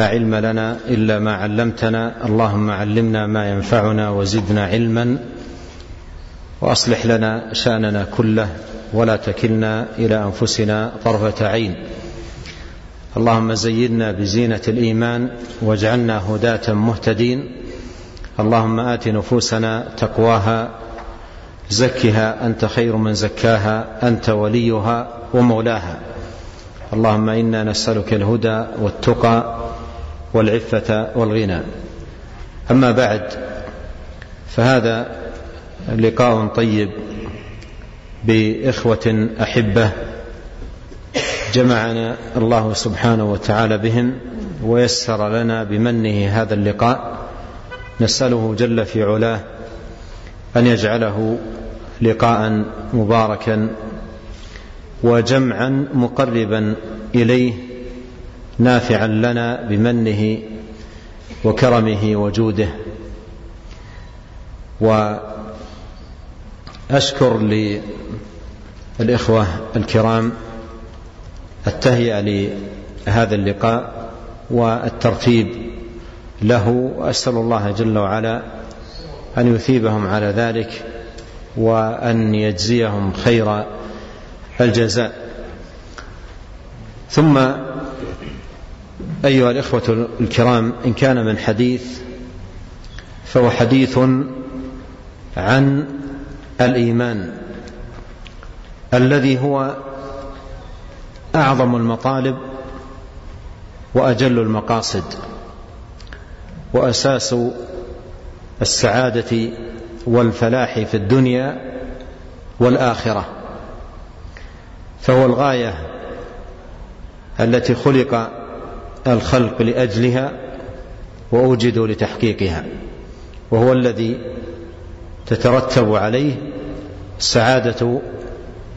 لا علم لنا إلا ما علمتنا. اللهم علمنا ما ينفعنا وزدنا علما. وأصلح لنا شأننا كله ولا تكلنا إلى أنفسنا طرفة عين. اللهم زينا بزينة الإيمان واجعلنا هداة مهتدين. اللهم آت نفوسنا تقواها. زكها أنت خير من زكاها أنت وليها ومولاها. اللهم إنا نسألك الهدى والتقى. والعفة والغنى. أما بعد فهذا لقاء طيب بإخوة أحبة جمعنا الله سبحانه وتعالى بهم ويسر لنا بمنه هذا اللقاء. نسأله جل في علاه أن يجعله لقاء مباركا وجمعا مقربا إليه نافعا لنا بمنه وكرمه وجوده. وأشكر للإخوة الكرام التهيئة لهذا اللقاء والترتيب له وأسأل الله جل وعلا أن يثيبهم على ذلك وأن يجزيهم خير الجزاء. ثم أيها الإخوة الكرام إن كان من حديث فهو حديث عن الإيمان الذي هو أعظم المطالب وأجل المقاصد وأساس السعادة والفلاح في الدنيا والآخرة. فهو الغاية التي خلق الخلق لأجلها وأوجدوا لتحقيقها. وهو الذي تترتب عليه سعادة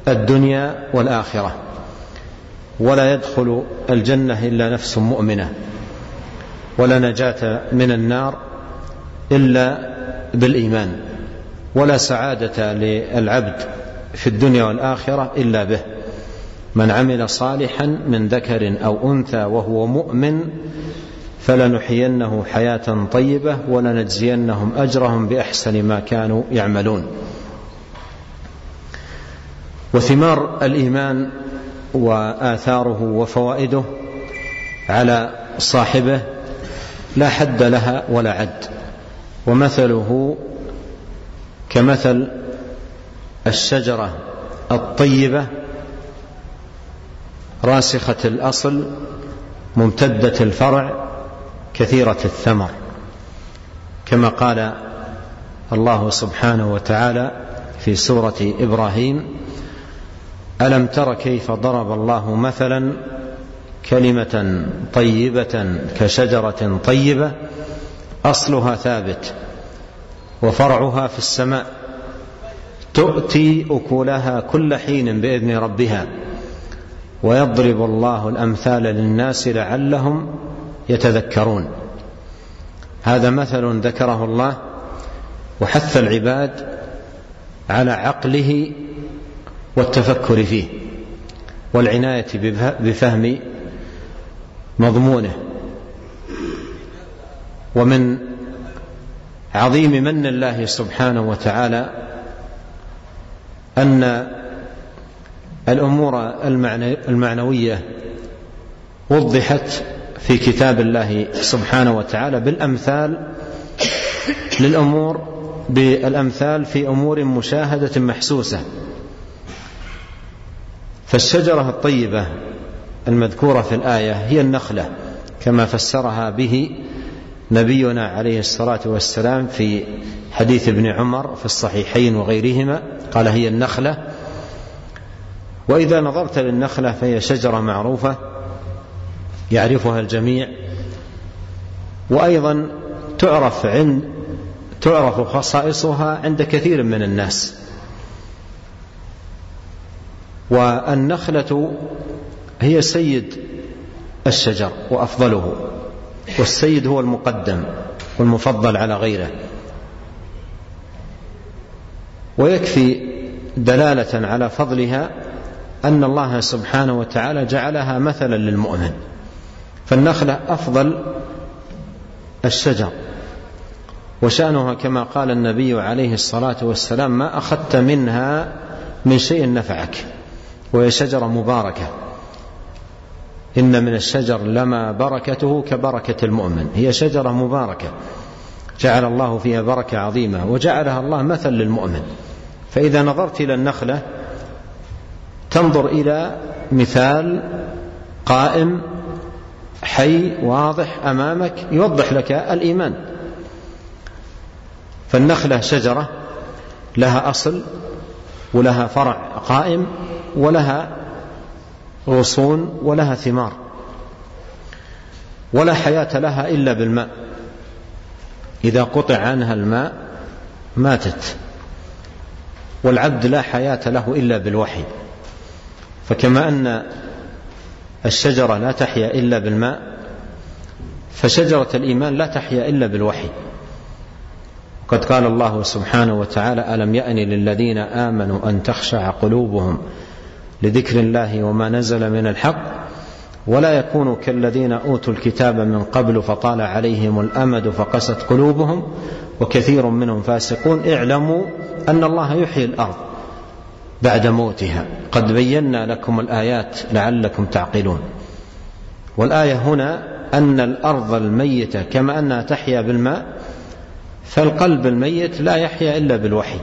الدنيا والآخرة. ولا يدخل الجنة إلا نفس مؤمنة. ولا نجاة من النار إلا بالإيمان. ولا سعادة للعبد في الدنيا والآخرة إلا به. من عمل صالحا من ذكر أو أنثى وهو مؤمن فلنحيينه حياة طيبة ولنجزينهم أجرهم بأحسن ما كانوا يعملون. وثمار الإيمان وآثاره وفوائده على صاحبه لا حد لها ولا عد ومثله كمثل الشجرة الطيبة راسخة الأصل ممتدة الفرع كثيرة الثمر. كما قال الله سبحانه وتعالى في سورة إبراهيم ألم تر كيف ضرب الله مثلا كلمة طيبة كشجرة طيبة؟ أصلها ثابت وفرعها في السماء تؤتي أكلها كل حين بإذن ربها. ويضرب الله الأمثال للناس لعلهم يتذكرون. هذا مثل ذكره الله وحث العباد على عقله والتفكر فيه والعناية بفهم مضمونه. ومن عظيم من الله سبحانه وتعالى أن الأمور المعنوية وضحت في كتاب الله سبحانه وتعالى بالأمثال للامور بالأمثال في أمور مشاهدة محسوسة. فالشجرة الطيبة المذكورة في الآية هي النخلة كما فسرها به نبينا عليه الصلاة والسلام في حديث ابن عمر في الصحيحين وغيرهما قال هي النخلة وإذا نظرت للنخلة فهي شجرة معروفة يعرفها الجميع وأيضا تعرف عند تعرف خصائصها عند كثير من الناس. والنخلة هي سيد الشجر وأفضله والسيد هو المقدم والمفضل على غيره. ويكفي دلالة على فضلها أن الله سبحانه وتعالى جعلها مثلا للمؤمن. فالنخلة أفضل الشجر. وشأنها كما قال النبي عليه الصلاة والسلام ما أخذت منها من شيء نفعك. وهي شجرة مباركة. إن من الشجر لما بركته كبركة المؤمن. هي شجرة مباركة. جعل الله فيها بركة عظيمة. وجعلها الله مثل للمؤمن. فإذا نظرت إلى النخلة تنظر إلى مثال قائم حي واضح أمامك يوضح لك الإيمان. فالنخلة شجرة لها أصل ولها فرع قائم ولها غصون ولها ثمار. ولا حياة لها إلا بالماء. إذا قطع عنها الماء ماتت. والعبد لا حياة له إلا بالوحي. فكما أن الشجرة لا تحيا إلا بالماء فشجرة الإيمان لا تحيا إلا بالوحي. قد قال الله سبحانه وتعالى ألم يأن للذين آمنوا أن تخشع قلوبهم لذكر الله وما نزل من الحق؟ ولا يكونوا كالذين أوتوا الكتاب من قبل فطال عليهم الأمد فقست قلوبهم وكثير منهم فاسقون. اعلموا أن الله يحيي الأرض. بعد موتها. قد بينا لكم الآيات لعلكم تعقلون. والآية هنا أن الأرض الميتة كما أنها تحيا بالماء فالقلب الميت لا يحيا إلا بالوحي.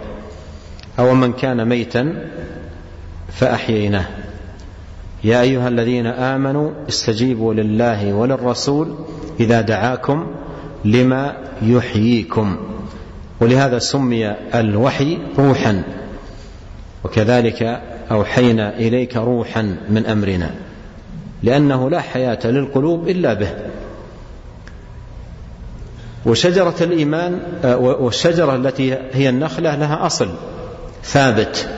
أو من كان ميتا فأحييناه. يا أيها الذين آمنوا استجيبوا لله وللرسول إذا دعاكم لما يحييكم. ولهذا سمي الوحي روحا. وكذلك أوحينا إليك روحا من أمرنا لأنه لا حياة للقلوب إلا به. وشجرة الإيمان آه، والشجرة التي هي النخلة لها أصل ثابت.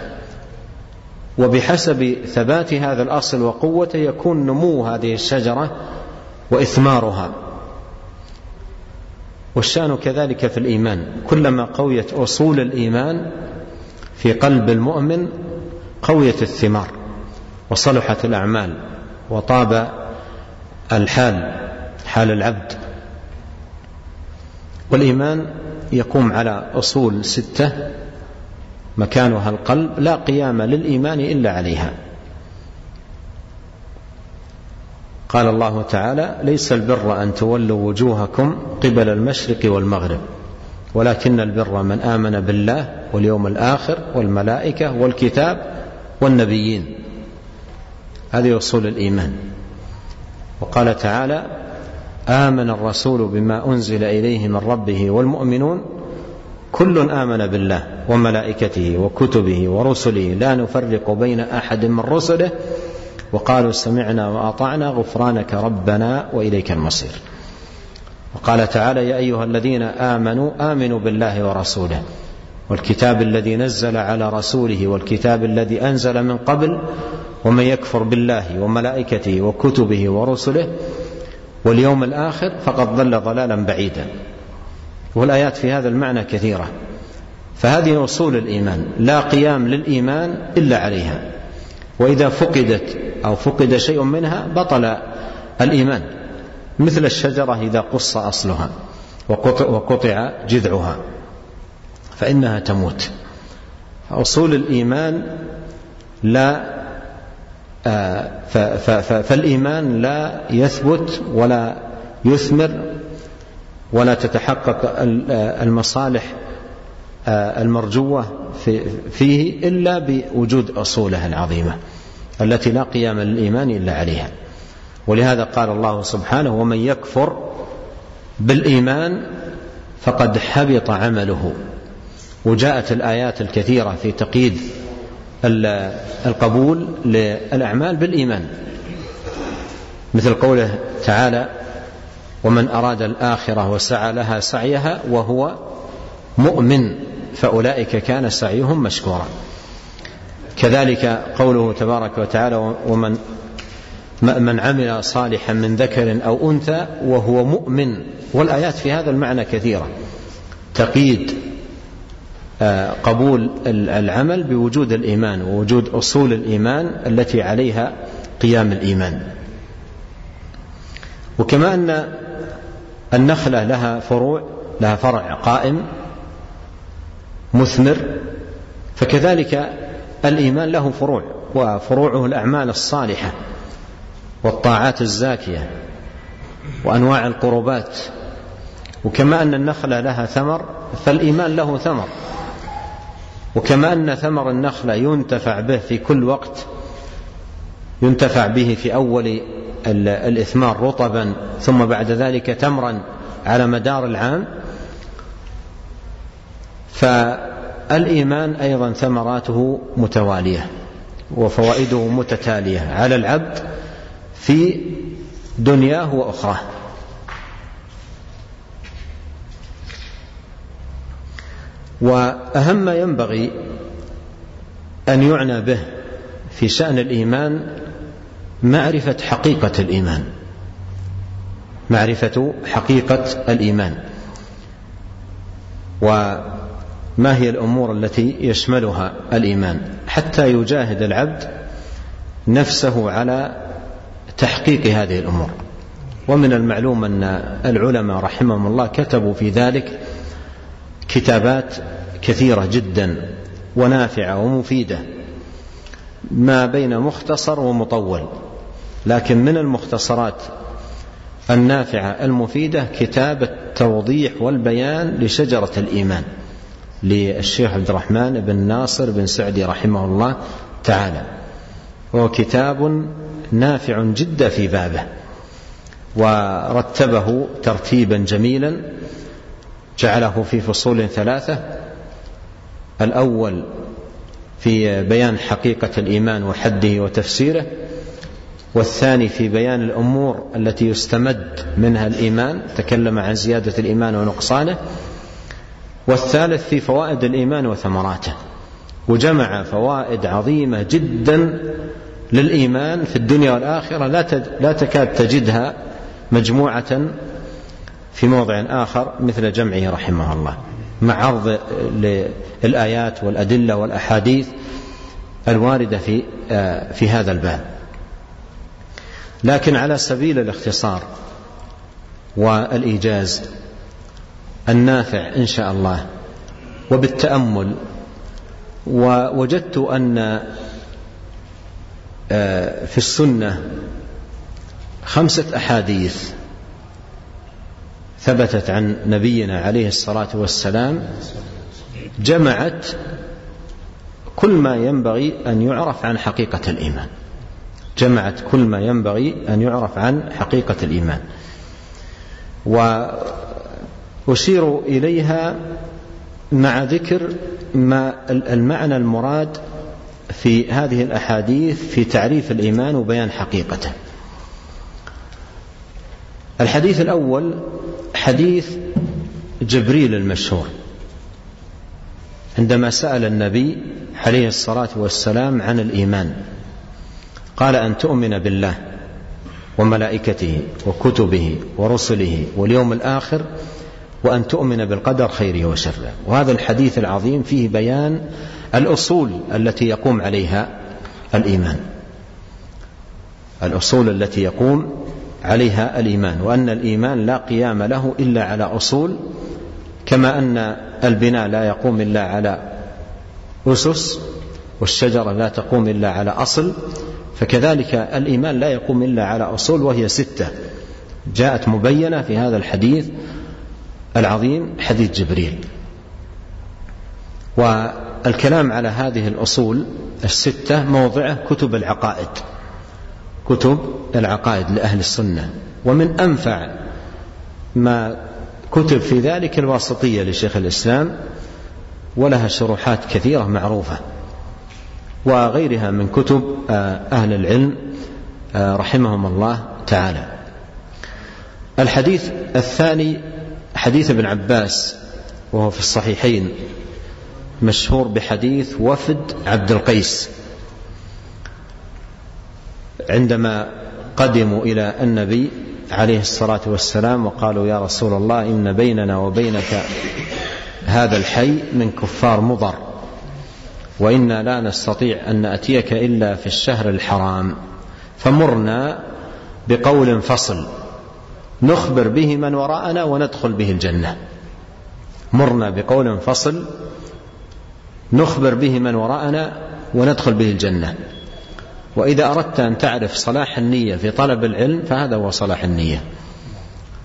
وبحسب ثبات هذا الأصل وقوته يكون نمو هذه الشجرة وإثمارها. والشأن كذلك في الإيمان. كلما قويت أصول الإيمان في قلب المؤمن قويت الثمار وصلحت الأعمال وطاب الحال حال العبد. والإيمان يقوم على أصول ستة مكانها القلب لا قيام للإيمان إلا عليها. قال الله تعالى ليس البر أن تولوا وجوهكم قبل المشرق والمغرب ولكن البر من آمن بالله واليوم الآخر والملائكة والكتاب والنبيين. هذه أصول الإيمان. وقال تعالى آمن الرسول بما أنزل إليه من ربه والمؤمنون. كل آمن بالله وملائكته وكتبه ورسله. لا نفرق بين أحد من رسله. وقالوا سمعنا وأطعنا غفرانك ربنا وإليك المصير. وقال تعالى يا أيها الذين آمنوا آمنوا بالله ورسوله. والكتاب الذي نزل على رسوله والكتاب الذي أنزل من قبل ومن يكفر بالله وملائكته وكتبه ورسله واليوم الآخر فقد ضل ضلالا بعيدا. والآيات في هذا المعنى كثيرة. فهذه أصول الإيمان لا قيام للإيمان إلا عليها. وإذا فقدت أو فقد شيء منها بطل الإيمان مثل الشجرة إذا قص وقطع, وقطع جذعها. فإنها تموت. أصول الإيمان لا آه، فالإيمان لا يثبت ولا يثمر ولا تتحقق المصالح آه، المرجوة فيه إلا بوجود أصوله العظيمة التي لا قيام للإيمان إلا عليها. ولهذا قال الله سبحانه ومن يكفر بالإيمان فقد حبط عمله. وجاءت الآيات الكثيرة في تقييد القبول للأعمال بالإيمان. مثل قوله تعالى ومن أراد الآخرة وسعى لها سعيها وهو مؤمن فأولئك كان سعيهم مشكورا. كذلك قوله تبارك وتعالى ومن من عمل صالحا من ذكر أو أنثى وهو مؤمن. والآيات في هذا المعنى كثيرة. تقييد قبول العمل بوجود الإيمان ووجود أصول الإيمان التي عليها قيام الإيمان. وكما أن النخلة لها فروع لها فرع قائم مثمر فكذلك الإيمان له فروع وفروعه الأعمال الصالحة والطاعات الزاكية وأنواع القربات. وكما أن النخلة لها ثمر فالإيمان له ثمر. وكما أن ثمر النخلة ينتفع به في كل وقت ينتفع به في أول الإثمار رطبا ثم بعد ذلك تمرا على مدار العام. فالإيمان أيضا ثمراته متوالية وفوائده متتالية على العبد في دنياه وأخراه. وأهم ما ينبغي أن يعنى به في شأن الإيمان معرفة حقيقة الإيمان. معرفة حقيقة الإيمان. وما هي الأمور التي يشملها الإيمان؟ حتى يجاهد العبد نفسه على تحقيق هذه الأمور. ومن المعلوم أن العلماء رحمهم الله كتبوا في ذلك كتابات كثيرة جدا ونافعة ومفيدة ما بين مختصر ومطول لكن من المختصرات النافعة المفيدة كتاب التوضيح والبيان لشجرة الإيمان للشيخ عبد الرحمن بن ناصر بن سعدي رحمه الله تعالى. وهو كتاب نافع جدا في بابه ورتبه ترتيبا جميلا جعله في فصول ثلاثة. الأول في بيان حقيقة الإيمان وحده وتفسيره والثاني في بيان الأمور التي يستمد منها الإيمان تكلم عن زيادة الإيمان ونقصانه. والثالث في فوائد الإيمان وثمراته. وجمع فوائد عظيمة جدا للإيمان في الدنيا والآخرة لا تكاد تجدها مجموعة في موضع آخر مثل جمعه رحمه الله مع عرض للآيات والأدلة والأحاديث الواردة في في هذا الباب. لكن على سبيل الاختصار والإيجاز النافع إن شاء الله وبالتأمل ووجدت أن في السنة خمسة أحاديث ثبتت عن نبينا عليه الصلاة والسلام جمعت كل ما ينبغي أن يعرف عن حقيقة الإيمان. جمعت كل ما ينبغي أن يعرف عن حقيقة الإيمان. وأشير إليها مع ذكر ما المعنى المراد في هذه الأحاديث في تعريف الإيمان وبيان حقيقته. الحديث الأول حديث جبريل المشهور. عندما سأل النبي عليه الصلاة والسلام عن الإيمان قال أن تؤمن بالله وملائكته وكتبه ورسله واليوم الآخر وأن تؤمن بالقدر خيره وشره. وهذا الحديث العظيم فيه بيان الأصول التي يقوم عليها الإيمان. الأصول التي يقوم عليها الإيمان وأن الإيمان لا قيام له إلا على أصول كما أن البناء لا يقوم إلا على أسس والشجرة لا تقوم إلا على أصل فكذلك الإيمان لا يقوم إلا على أصول وهي ستة. جاءت مبينة في هذا الحديث العظيم حديث جبريل. والكلام على هذه الأصول الستة موضعه كتب العقائد. كتب العقائد لأهل السنة ومن أنفع ما كتب في ذلك الواسطية لشيخ الإسلام ولها شروحات كثيرة معروفة وغيرها من كتب أهل العلم رحمهم الله تعالى. الحديث الثاني حديث ابن عباس وهو في الصحيحين مشهور بحديث وفد عبد القيس. عندما قدموا إلى النبي عليه الصلاة والسلام وقالوا يا رسول الله إن بيننا وبينك هذا الحي من كفار مضر وإنا لا نستطيع أن نأتيك إلا في الشهر الحرام فمرنا بقول فصل نخبر به من وراءنا وندخل به الجنة. مرنا بقول فصل نخبر به من وراءنا وندخل به الجنة. وإذا أردت أن تعرف صلاح النية في طلب العلم فهذا هو صلاح النية.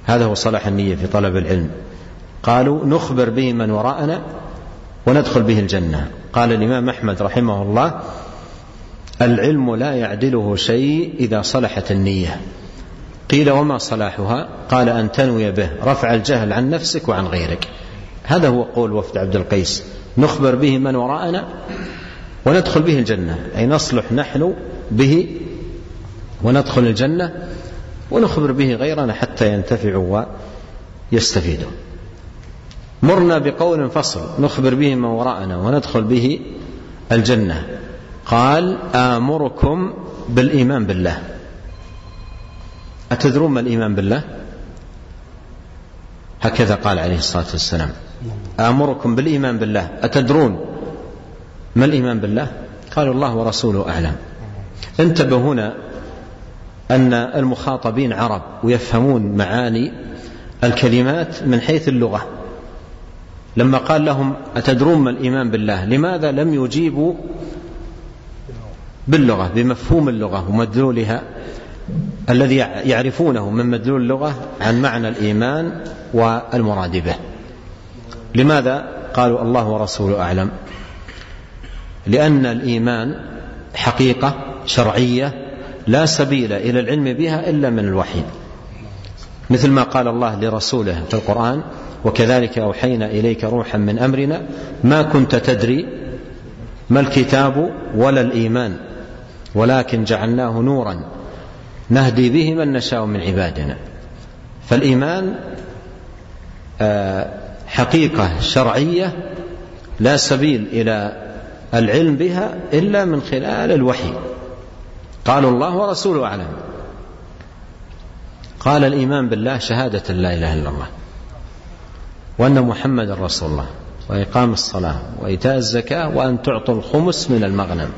هذا هو صلاح النية في طلب العلم. قالوا نخبر به من وراءنا وندخل به الجنة. قال الإمام أحمد رحمه الله العلم لا يعدله شيء إذا صلحت النية. قيل وما صلاحها؟ قال أن تنوي به رفع الجهل عن نفسك وعن غيرك. هذا هو قول وفد عبد القيس. نخبر به من وراءنا وندخل به الجنة. أي نصلح نحن به وندخل الجنة ونخبر به غيرنا حتى ينتفعوا ويستفيدوا. مرنا بقول فصل نخبر به من وراءنا وندخل به الجنة. قال آمركم بالإيمان بالله. أتدرون ما الإيمان بالله؟ هكذا قال عليه الصلاة والسلام. آمركم بالإيمان بالله. أتدرون ما الإيمان بالله؟ قالوا الله ورسوله أعلم. انتبه هنا أن المخاطبين عرب ويفهمون معاني الكلمات من حيث اللغة. لما قال لهم أتدرون ما الإيمان بالله؟ لماذا لم يجيبوا باللغة بمفهوم اللغة ومدلولها الذي يعرفونه من مدلول اللغة عن معنى الإيمان والمراد به؟ لماذا قالوا الله ورسوله أعلم؟ لأن الإيمان حقيقة شرعية لا سبيل إلى العلم بها إلا من الوحي. مثل ما قال الله لرسوله في القرآن وكذلك أوحينا إليك روحا من أمرنا ما كنت تدري ما الكتاب ولا الإيمان ولكن جعلناه نورا نهدي به من نشاء من عبادنا. فالإيمان آه، حقيقة شرعية لا سبيل إلى العلم بها إلا من خلال الوحي. قالوا الله ورسوله أعلم. قال الإيمان بالله شهادة لا إله إلا الله وأن محمد رسول الله وإقام الصلاة وإيتاء الزكاة وأن تعطوا الخمس من المغنم.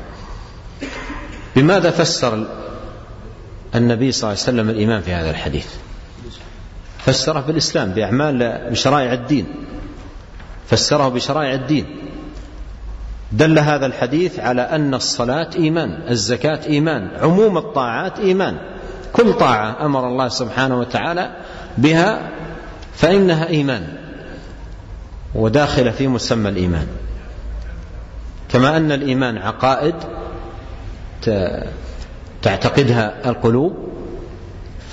بماذا فسر النبي صلى الله عليه وسلم الإيمان في هذا الحديث؟ فسره بالإسلام بأعمال بشرائع الدين. فسره بشرائع الدين. دل هذا الحديث على أن الصلاة إيمان الزكاة إيمان عموم الطاعات إيمان. كل طاعة أمر الله سبحانه وتعالى بها فإنها إيمان وداخلة في مسمى الإيمان. كما أن الإيمان عقائد تعتقدها القلوب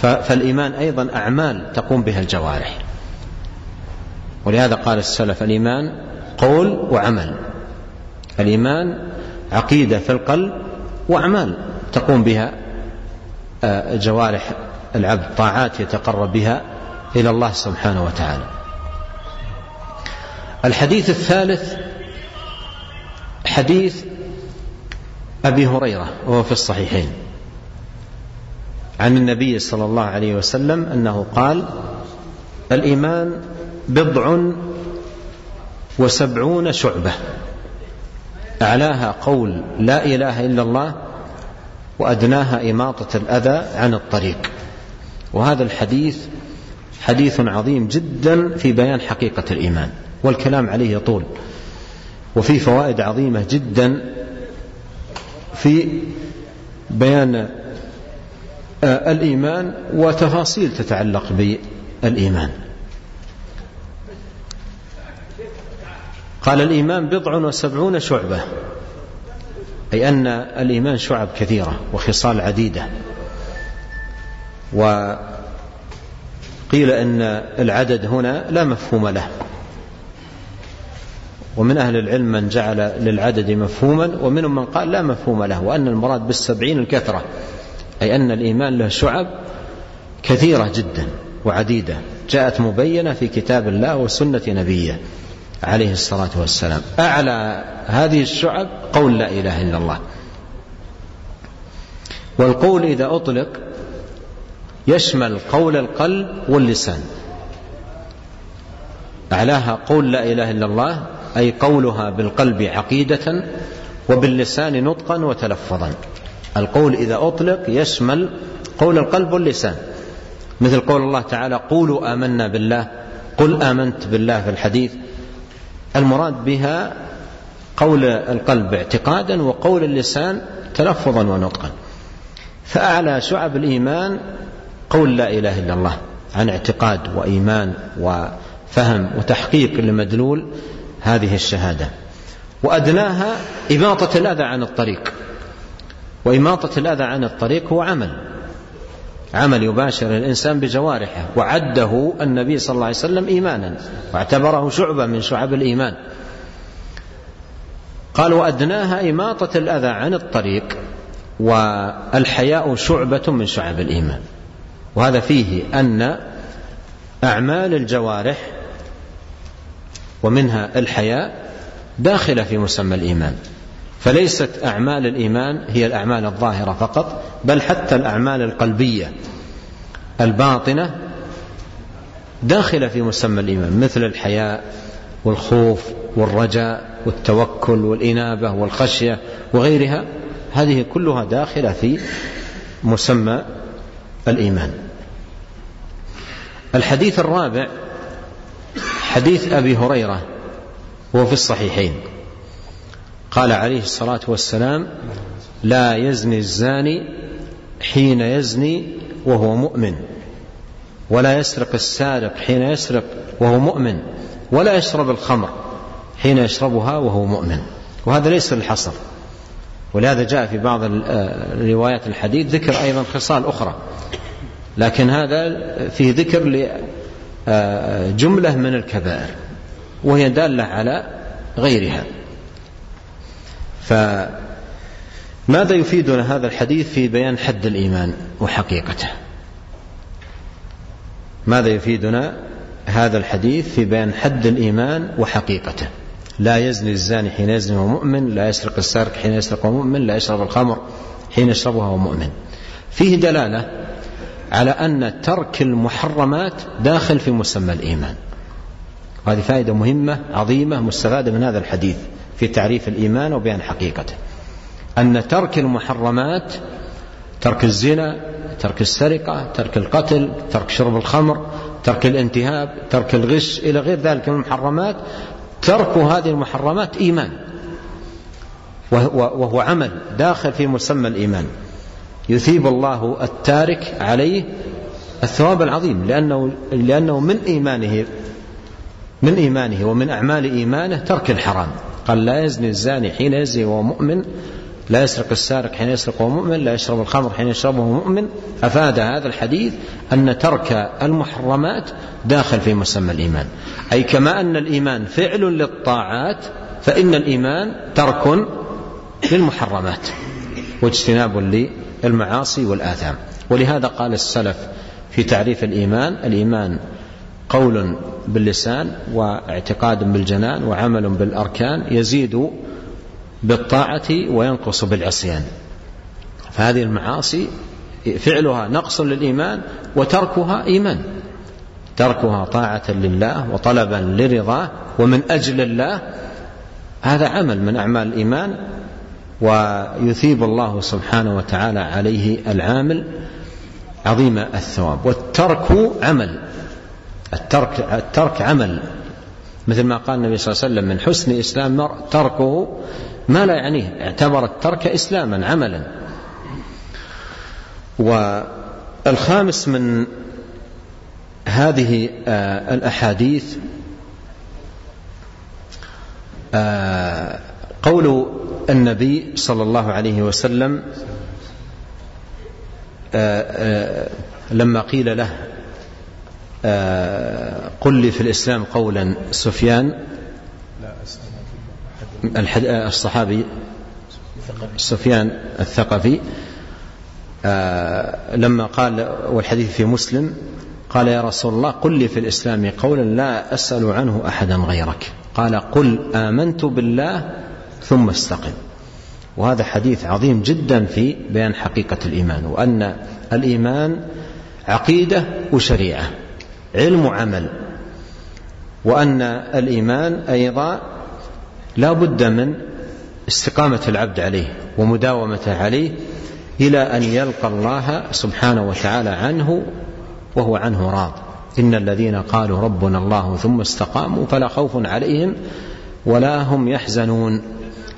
فالإيمان أيضا أعمال تقوم بها الجوارح. ولهذا قال السلف الإيمان قول وعمل. الإيمان عقيدة في القلب وأعمال تقوم بها آه، جوارح العبد طاعات يتقرب بها إلى الله سبحانه وتعالى. الحديث الثالث حديث أبي هريرة وهو في الصحيحين. عن النبي صلى الله عليه وسلم أنه قال الإيمان بضع وسبعون شعبة. أعلاها قول لا إله إلا الله وأدناها إماطة الأذى عن الطريق. وهذا الحديث حديث عظيم جدا في بيان حقيقة الإيمان والكلام عليه يطول وفي فوائد عظيمة جدا في بيان آه، الإيمان وتفاصيل تتعلق بالإيمان. قال الإيمان بضع وسبعون شعبة. أي أن الإيمان شعب كثيرة وخصال عديدة. وقيل أن العدد هنا لا مفهوم له. ومن أهل العلم من جعل للعدد مفهوما ومنهم من قال لا مفهوم له وأن المراد بالسبعين الكثرة. أي أن الإيمان له شعب كثيرة جدا وعديدة. جاءت مبينة في كتاب الله وسنة نبيه. عليه الصلاة والسلام. أعلى هذه الشعب قول لا إله إلا الله. والقول إذا أطلق يشمل قول القلب واللسان. أعلاها قول لا إله إلا الله أي قولها بالقلب عقيدة وباللسان نطقا وتلفظا. القول إذا أطلق يشمل قول القلب واللسان. مثل قول الله تعالى قولوا آمنا بالله. قل آمنت بالله في الحديث. المراد بها قول القلب اعتقادا وقول اللسان تلفظا ونطقا. فأعلى شعب الإيمان قول لا إله إلا الله عن اعتقاد وإيمان وفهم وتحقيق لمدلول هذه الشهادة. وأدناها إماطة الأذى عن الطريق وإماطة الأذى عن الطريق هو عمل. عمل يباشر الإنسان بجوارحه. وعده النبي صلى الله عليه وسلم إيمانا. واعتبره شعبة من شعب الإيمان. قال وأدناها إماطة الأذى عن الطريق والحياء شعبة من شعب الإيمان. وهذا فيه أن أعمال الجوارح ومنها الحياء داخلة في مسمى الإيمان. فليست أعمال الإيمان هي الأعمال الظاهرة فقط بل حتى الأعمال القلبية الباطنة داخلة في مسمى الإيمان مثل الحياء والخوف والرجاء والتوكل والإنابة والخشية وغيرها. هذه كلها داخلة في مسمى الإيمان. الحديث الرابع حديث أبي هريرة وهو في الصحيحين. قال عليه الصلاة والسلام لا يزني الزاني حين يزني وهو مؤمن ولا يسرق السارق حين يسرق وهو مؤمن ولا يشرب الخمر حين يشربها وهو مؤمن. وهذا ليس الحصر ولهذا جاء في بعض روايات الحديث ذكر أيضا خصال أخرى. لكن هذا فيه ذكر لجملة من الكبائر وهي دالة على غيرها. فماذا يفيدنا هذا الحديث في بيان حد الإيمان وحقيقته؟ ماذا يفيدنا هذا الحديث في بيان حد الإيمان وحقيقته؟ لا يزني الزاني حين يزني وهو مؤمن لا يسرق السارق حين يسرق وهو مؤمن لا يشرب الخمر حين يشربها وهو مؤمن. فيه دلالة على أن ترك المحرمات داخل في مسمى الإيمان. وهذه فائدة مهمة عظيمة مستفادة من هذا الحديث. في تعريف الإيمان وبيان حقيقته. أن ترك المحرمات ترك الزنا ترك السرقة ترك القتل ترك شرب الخمر ترك الانتهاب ترك الغش إلى غير ذلك من المحرمات ترك هذه المحرمات إيمان. وهو عمل داخل في مسمى الإيمان. يثيب الله التارك عليه الثواب العظيم لأنه, لأنه من إيمانه من إيمانه ومن أعمال إيمانه ترك الحرام. قال لا يزني الزاني حين يزني وهو مؤمن لا يسرق السارق حين يسرق وهو مؤمن لا يشرب الخمر حين يشربه وهو مؤمن. أفاد هذا الحديث أن ترك المحرمات داخل في مسمى الإيمان. أي كما أن الإيمان فعل للطاعات فإن الإيمان ترك للمحرمات واجتناب للمعاصي والآثام. ولهذا قال السلف في تعريف الإيمان الإيمان قول باللسان واعتقاد بالجنان وعمل بالأركان يزيد بالطاعة وينقص بالعصيان. فهذه المعاصي فعلها نقص للإيمان وتركها إيمان. تركها طاعة لله وطلبا لرضاه ومن أجل الله. هذا عمل من أعمال الإيمان ويثيب الله سبحانه وتعالى عليه العامل عظيم الثواب. والترك عمل. الترك الترك عمل. مثل ما قال النبي صلى الله عليه وسلم من حسن إسلام المرء تركه ما لا يعنيه. اعتبر الترك إسلاما عملا. والخامس من هذه آه، الأحاديث آه، قول النبي صلى الله عليه وسلم آه، لما قيل له قل لي في الإسلام قولا سفيان؟ الصحابي؟ سفيان الثقفي. لما قال والحديث في مسلم قال يا رسول الله قل لي في الإسلام قولا لا أسأل عنه أحدا غيرك. قال قل آمنت بالله ثم استقم. وهذا حديث عظيم جدا في بيان حقيقة الإيمان وأن الإيمان عقيدة وشريعة. علم وعمل. وأن الإيمان أيضا لا بد من استقامة العبد عليه ومداومته عليه إلى أن يلقى الله سبحانه وتعالى عنه وهو عنه راض. إن الذين قالوا ربنا الله ثم استقاموا فلا خوف عليهم ولا هم يحزنون.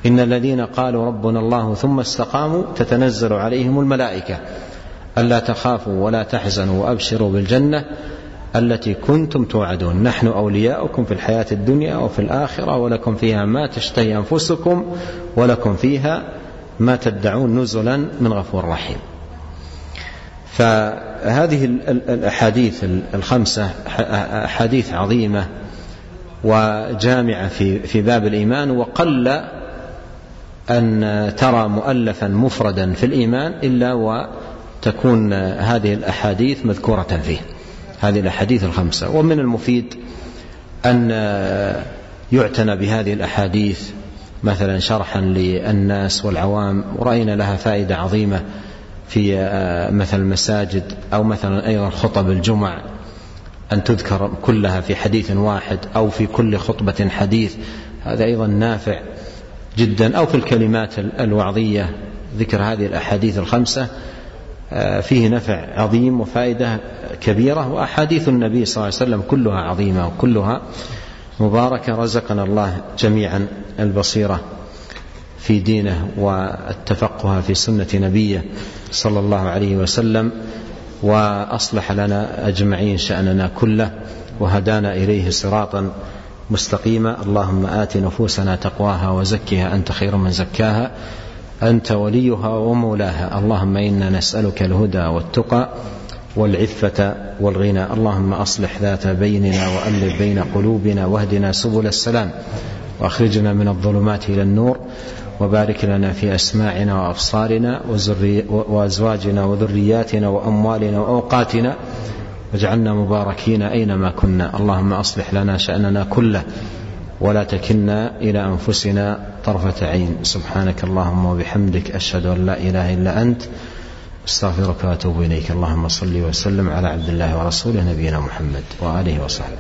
إن الذين قالوا ربنا الله ثم استقاموا تتنزل عليهم الملائكة. ألا تخافوا ولا تحزنوا وأبشروا بالجنة التي كنتم توعدون. نحن أولياؤكم في الحياة الدنيا وفي الآخرة ولكم فيها ما تشتهي أنفسكم ولكم فيها ما تدعون نزلا من غفور رحيم. فهذه الأحاديث الخمسة أحاديث عظيمة وجامعة في في باب الإيمان وقل أن ترى مؤلفا مفردا في الإيمان إلا وتكون هذه الأحاديث مذكورة فيه. هذه الأحاديث الخمسة. ومن المفيد أن يعتنى بهذه الأحاديث مثلا شرحا للناس والعوام. ورأينا لها فائدة عظيمة في مثل المساجد أو مثلا أيضا خطب الجمع. أن تذكر كلها في حديث واحد أو في كل خطبة حديث. هذا أيضا نافع جدا. أو في الكلمات الوعظية. ذكر هذه الأحاديث الخمسة. آه، فيه نفع عظيم وفائدة كبيرة وأحاديث النبي صلى الله عليه وسلم كلها عظيمة وكلها مباركة. رزقنا الله جميعا البصيرة في دينه والتفقه في سنة نبيه صلى الله عليه وسلم وأصلح لنا أجمعين شأننا كله وهدانا إليه صراطا مستقيما. اللهم آت نفوسنا تقواها وزكها أنت خير من زكاها. أنت وليها ومولاها. اللهم إنا نسألك الهدى والتقى والعفة والغنى. اللهم أصلح ذات بيننا وألف بين قلوبنا واهدنا سبل السلام. وأخرجنا من الظلمات إلى النور. وبارك لنا في أسماعنا وأبصارنا وأزواجنا وذرياتنا وأموالنا وأوقاتنا. واجعلنا مباركين أينما كنا. اللهم أصلح لنا شأننا كله. ولا تكلنا إلى أنفسنا طرفة عين. سبحانك اللهم وبحمدك أشهد أن لا إله إلا أنت أستغفرك وأتوب إليك. اللهم صل وسلم على عبد الله ورسوله نبينا محمد وآله وصحبه.